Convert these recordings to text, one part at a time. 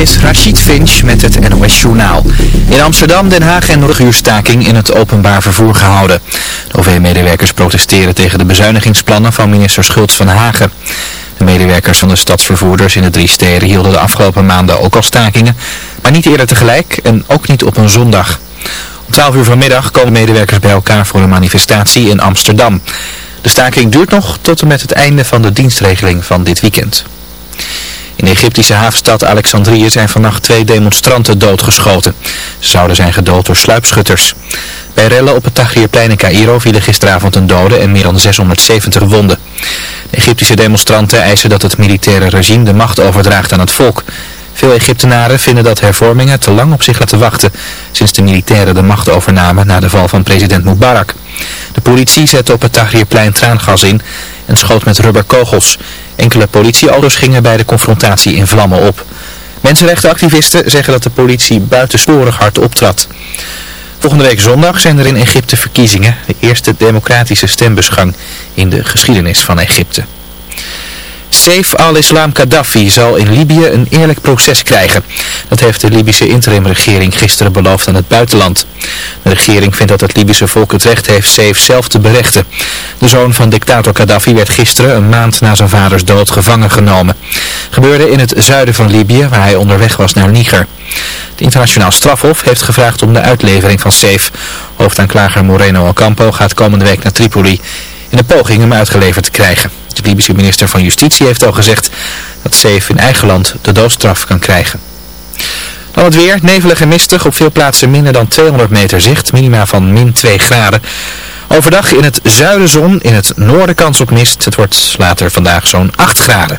is Rachid Finch met het NOS Journaal. In Amsterdam, Den Haag en Noorduurstaking in het openbaar vervoer gehouden. De OV-medewerkers protesteren tegen de bezuinigingsplannen van minister Schultz van Hagen. De medewerkers van de stadsvervoerders in de drie steden hielden de afgelopen maanden ook al stakingen, maar niet eerder tegelijk en ook niet op een zondag. Om 12 uur vanmiddag komen medewerkers bij elkaar voor een manifestatie in Amsterdam. De staking duurt nog tot en met het einde van de dienstregeling van dit weekend. In de Egyptische havenstad Alexandrië zijn vannacht twee demonstranten doodgeschoten. Ze zouden zijn gedood door sluipschutters. Bij rellen op het Tahrirplein in Cairo vielen gisteravond een dode en meer dan 670 wonden. De Egyptische demonstranten eisen dat het militaire regime de macht overdraagt aan het volk. Veel Egyptenaren vinden dat hervormingen te lang op zich laten wachten, sinds de militairen de macht overnamen na de val van president Mubarak. De politie zette op het Tahrirplein traangas in en schoot met rubberkogels. Enkele politieauto's gingen bij de confrontatie in vlammen op. Mensenrechtenactivisten zeggen dat de politie buitensporig hard optrad. Volgende week zondag zijn er in Egypte verkiezingen, de eerste democratische stembusgang in de geschiedenis van Egypte. Saif al-Islam Gaddafi zal in Libië een eerlijk proces krijgen. Dat heeft de Libische interimregering gisteren beloofd aan het buitenland. De regering vindt dat het Libische volk het recht heeft Saif zelf te berechten. De zoon van dictator Gaddafi werd gisteren een maand na zijn vaders dood gevangen genomen. Gebeurde in het zuiden van Libië waar hij onderweg was naar Niger. Het internationaal strafhof heeft gevraagd om de uitlevering van Saif. Hoofdaanklager Moreno Ocampo gaat komende week naar Tripoli in de poging hem uitgeleverd te krijgen. De Libische minister van Justitie heeft al gezegd dat Saif in eigen land de doodstraf kan krijgen. Dan het weer, nevelig en mistig, op veel plaatsen minder dan 200 meter zicht, minima van min 2 graden. Overdag in het zuiden zon, in het noorden kans op mist. Het wordt later vandaag zo'n 8 graden.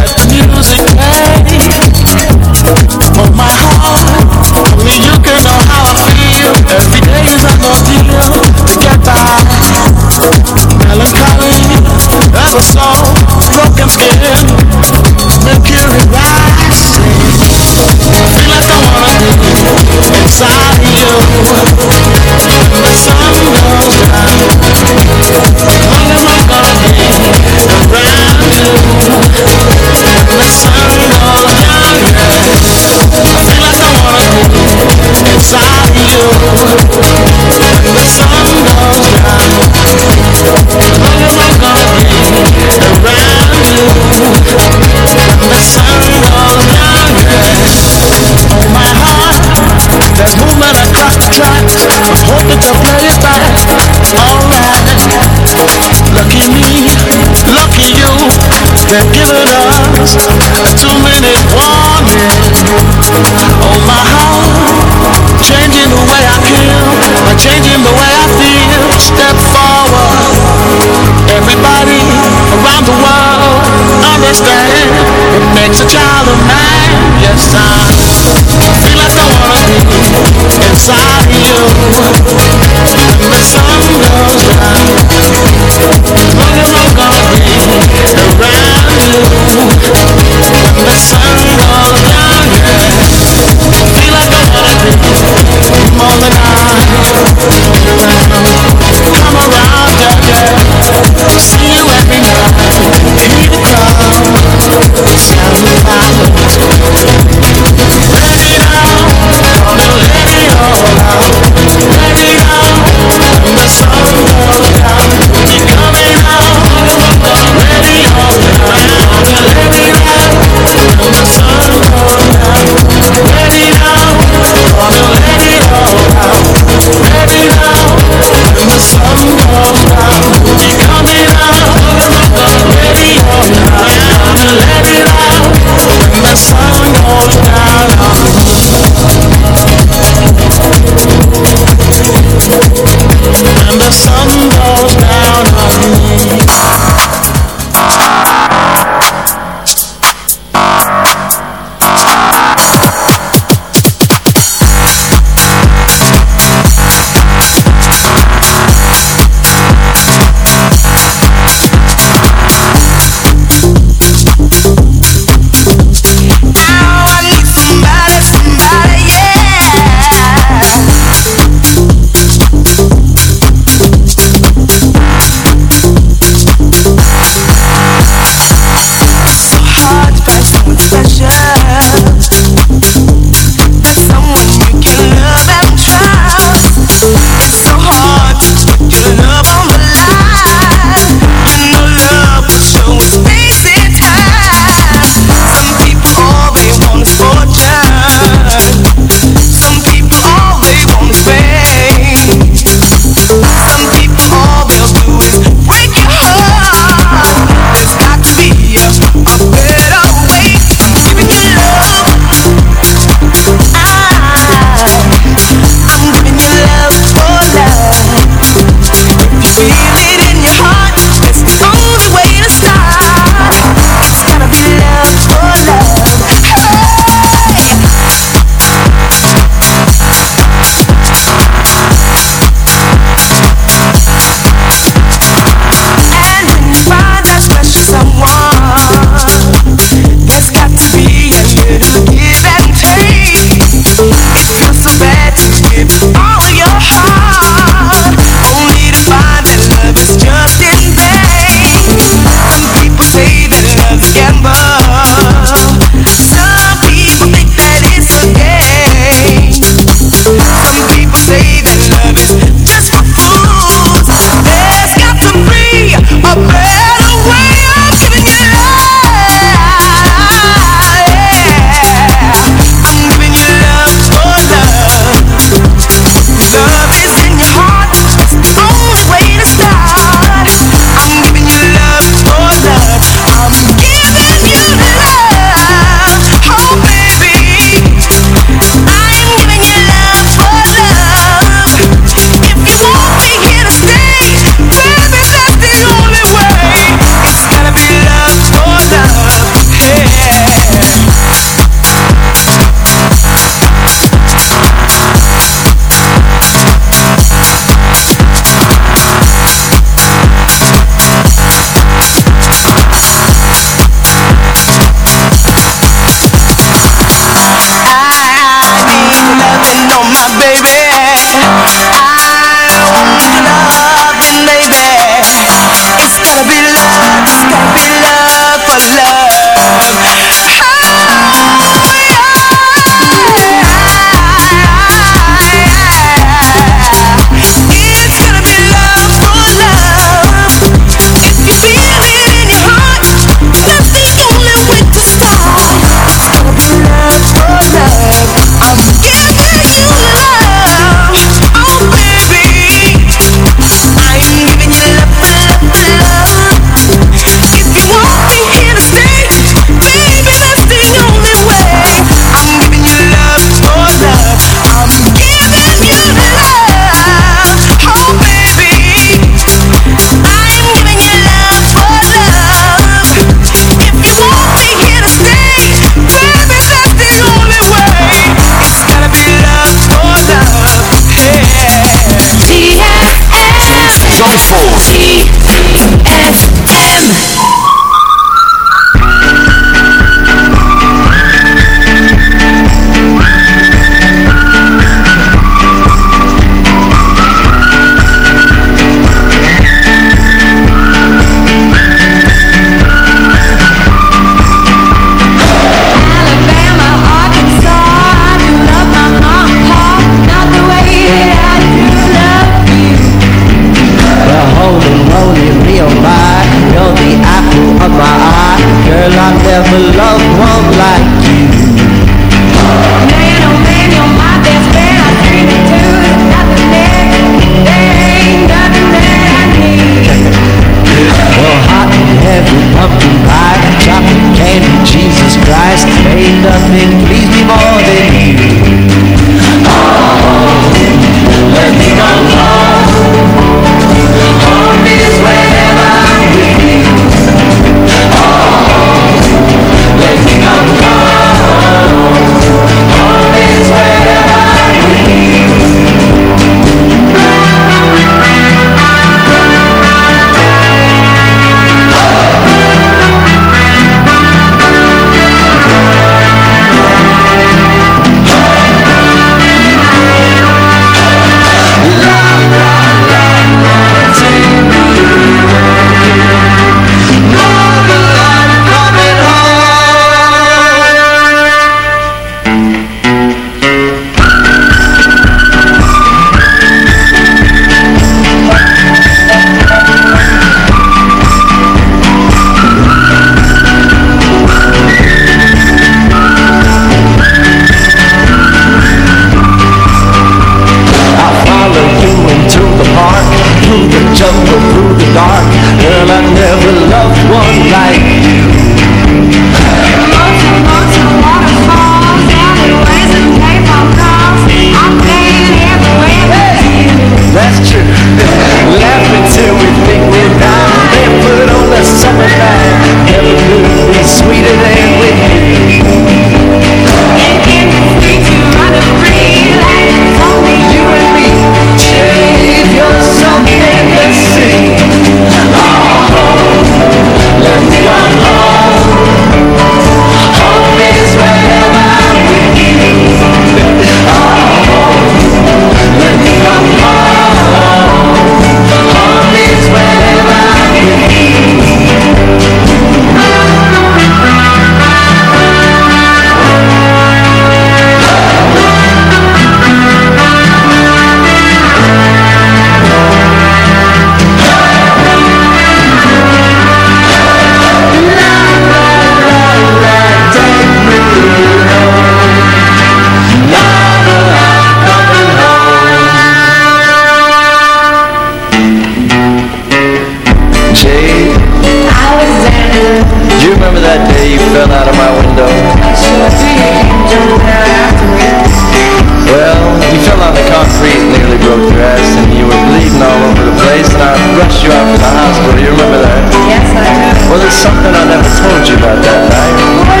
your and you were bleeding all over the place and I rushed you out to the hospital. You remember that? Yes, I do. Well, there's something I never told you about that night. What?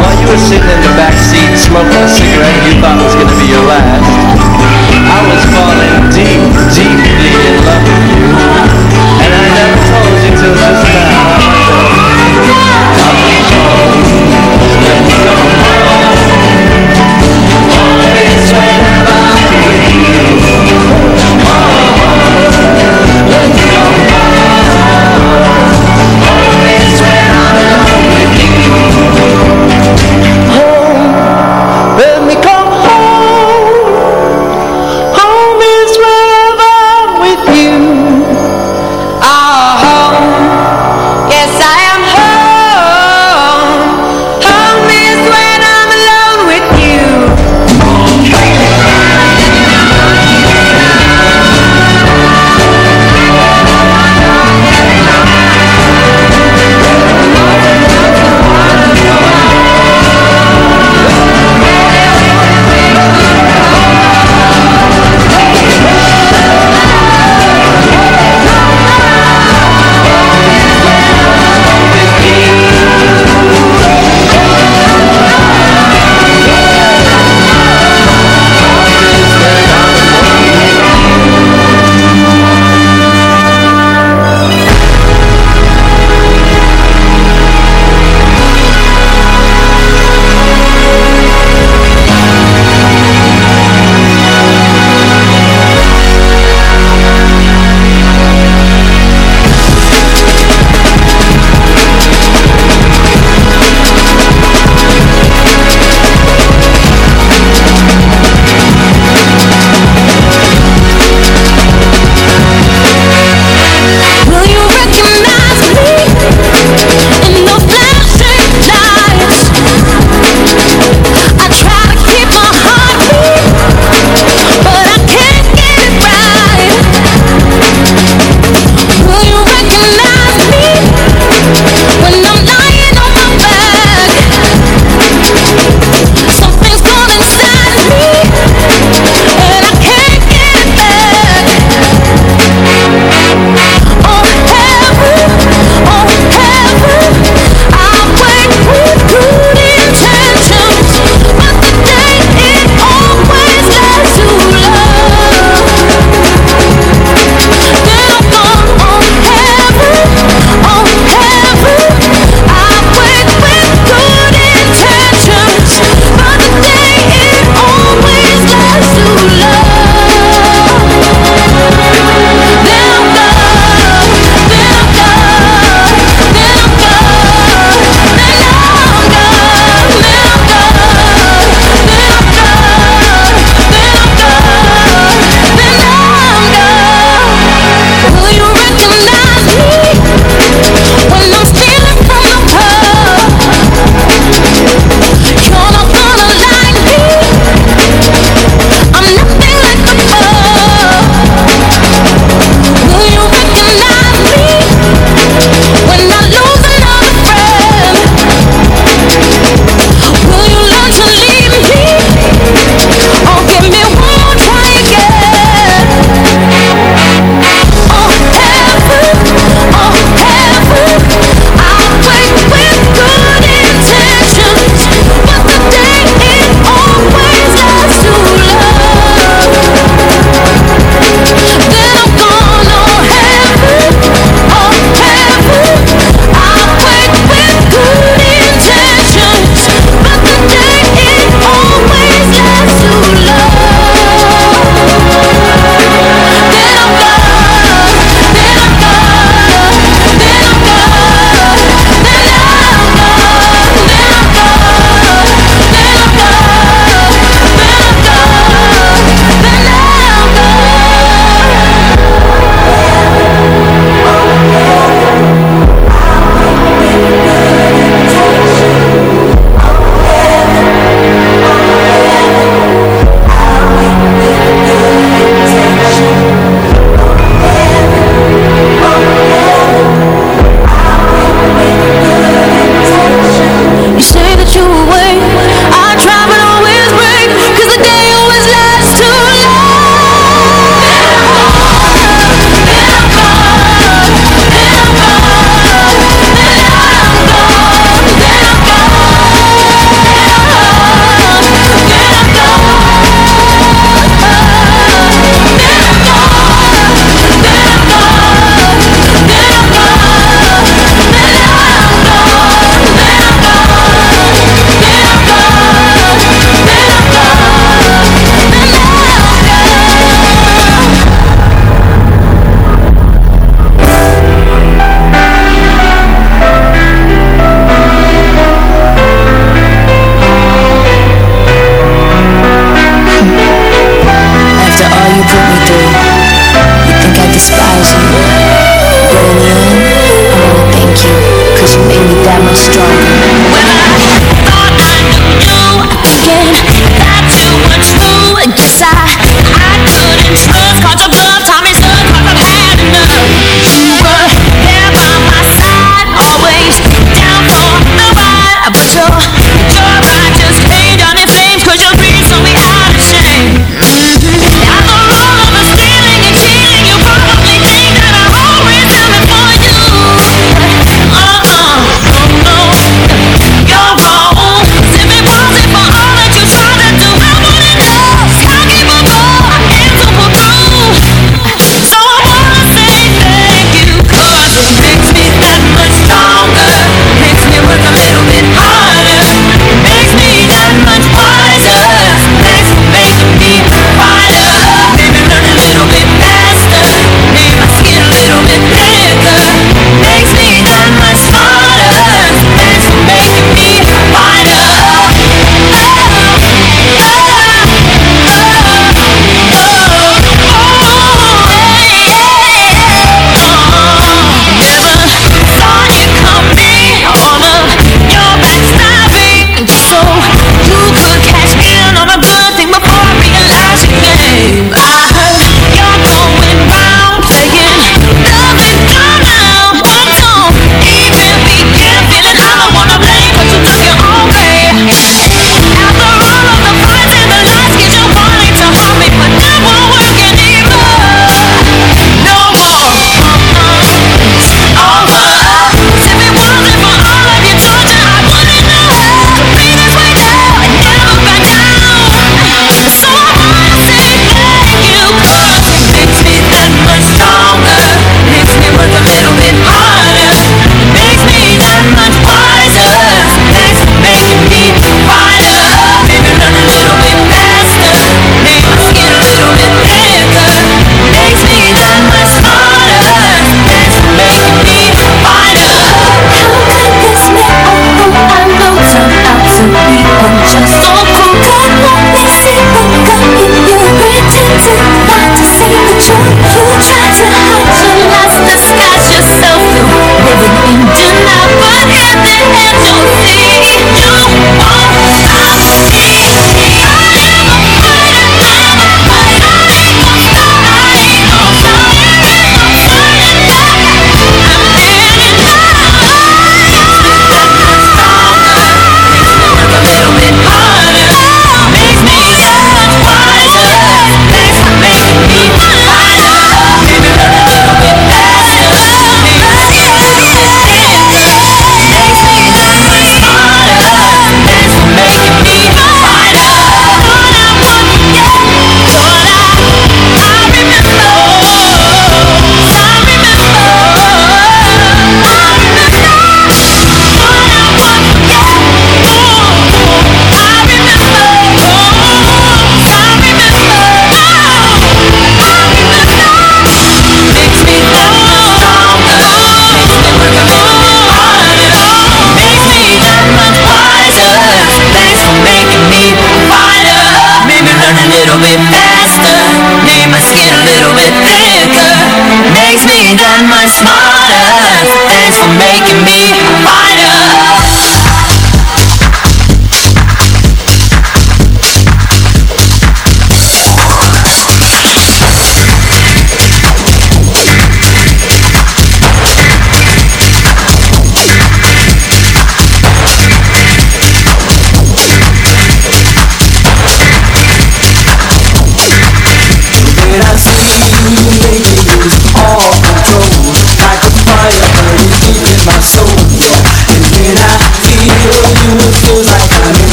While you were sitting in the back seat smoking a cigarette you thought was going to be your last, I was falling deep, deeply in love with you. And I never told you till just now.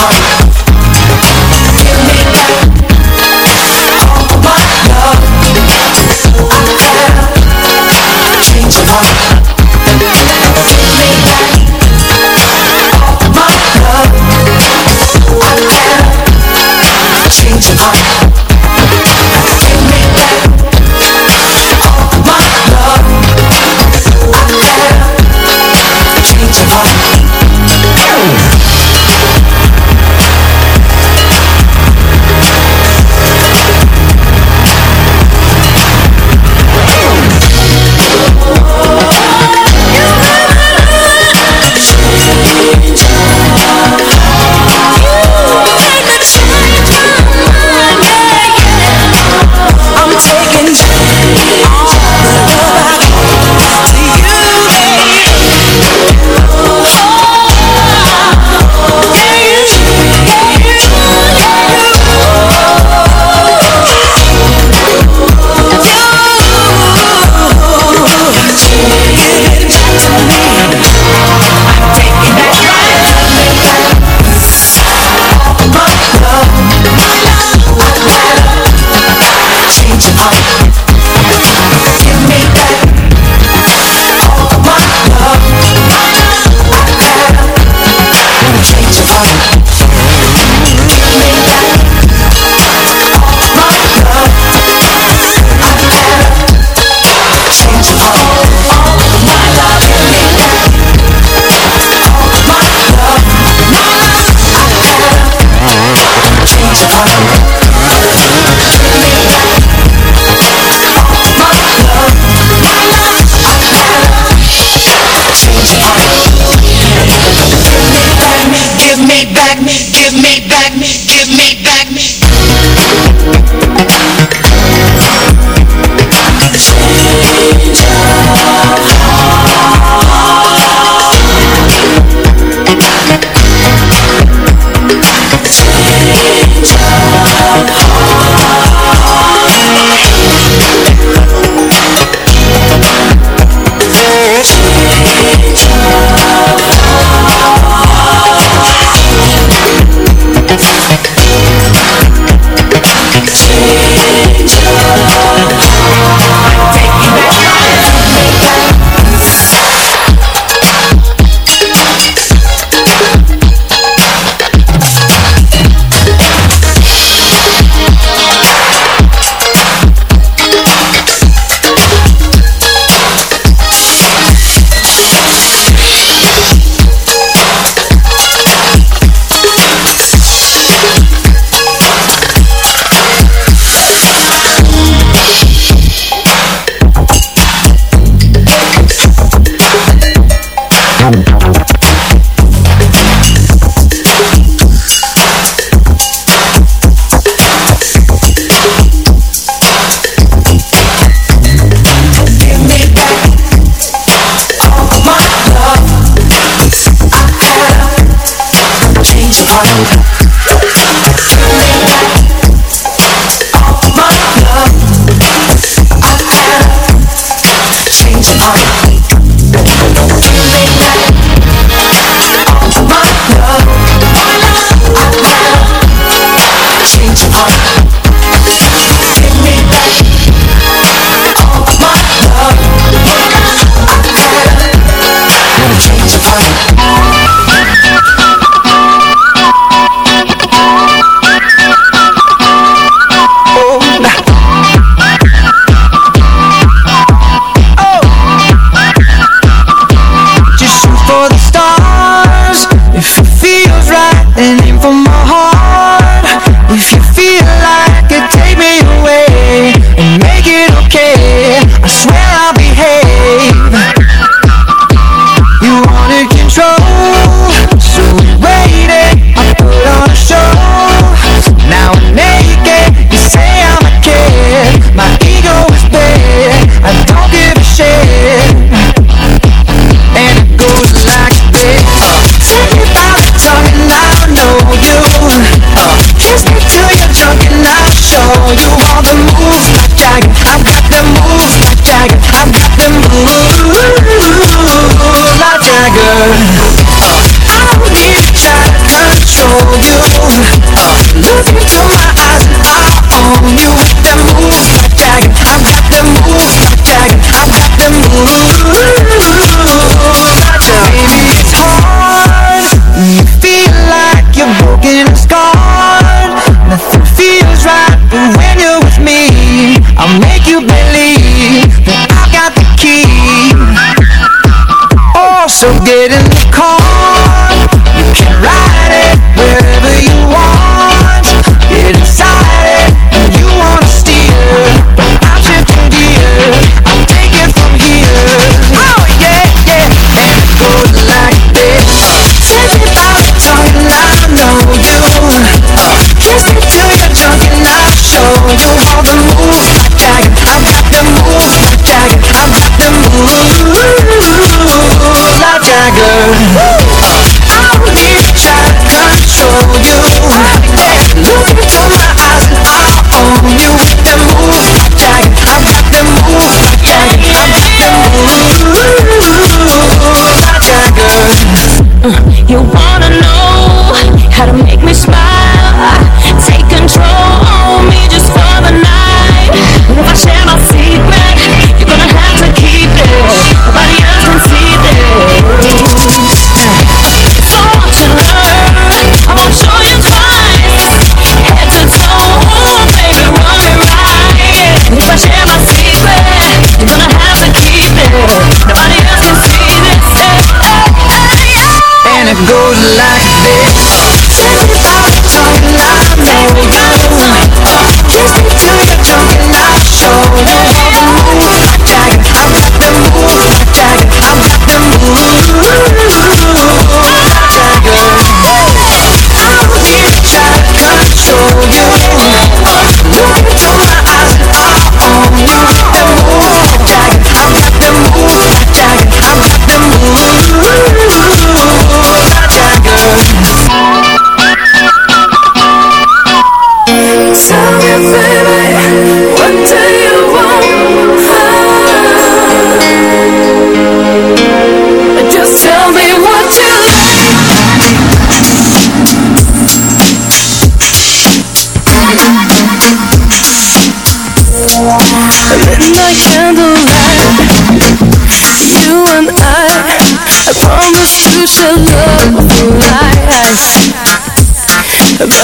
Bye.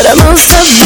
I'm on